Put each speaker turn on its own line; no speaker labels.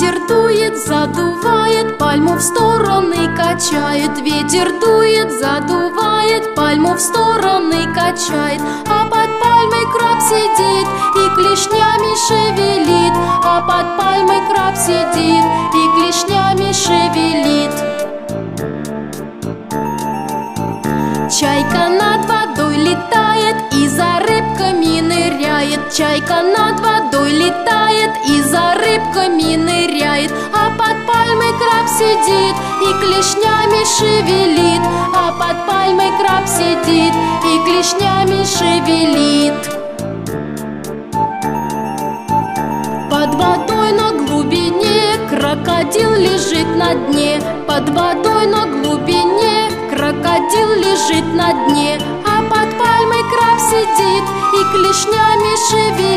Ветер дует, задувает, пальму в стороны качает. Ветер дует, задувает, пальму в стороны качает. А под пальмой краб сидит и клешнями шевелит. А под пальмой краб сидит и клешнями шевелит. Чайка над водой летает и за рыбками ныряет. Чайка над водой летает сидит и клешнями шевелит А под пальмой краб сидит и клешнями шевелит. Под водой на глубине крокодил лежит на дне. Под водой на глубине крокодил лежит на дне А под пальмой краб сидит и клешнями шевелит